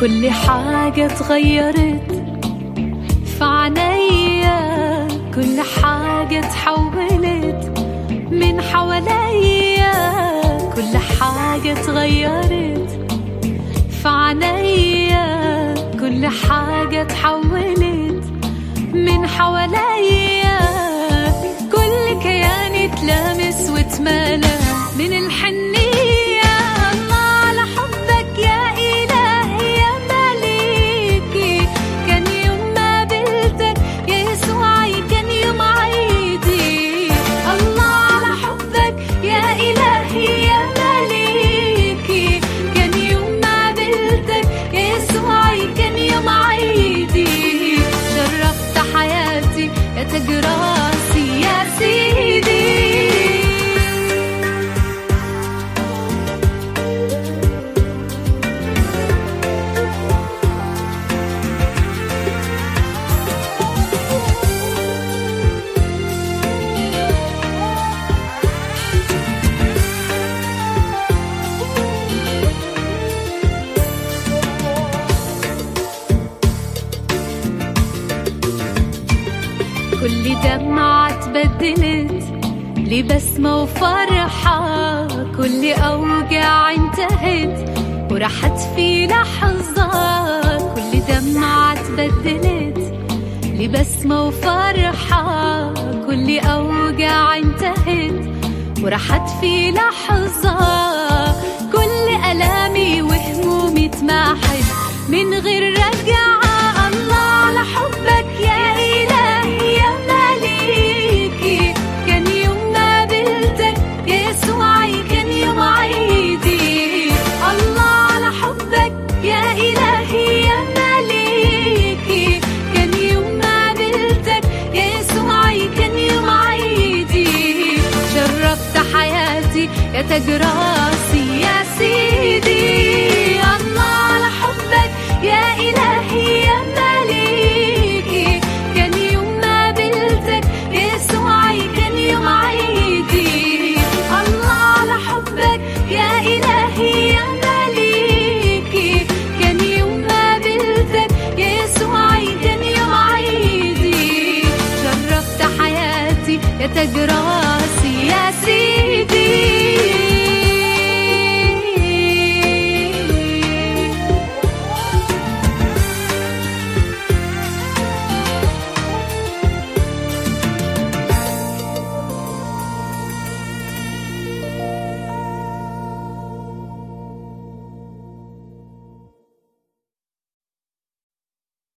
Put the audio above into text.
كل حاجة اتغيرت في عينيا كل حاجة اتحولت من حواليا كل حاجة اتغيرت في عينيا كل حاجة اتحولت من حواليا. كل كيان اتلامس واتملى تاج راسي كل دمعة اتبدلت لبسمة وفرحة. كل أوجاع انتهت وراحت في لحظة. كل دمعة اتبدلت لبسمة وفرحة. كل أوجاع انتهت وراحت في لحظة. كل ألامي وهمومي اتمحت من غير رجعة. يا تاج يا سيدي. الله على حبك يا إلهي يا مليكي. كان يوم ما قابلتك يسوعي كان يوم عيدي. الله على حبك يا إلهي يا مليكي. كان يوم ما قابلتك يسوعي كان يوم عيدي. جربت حياتي يا تاج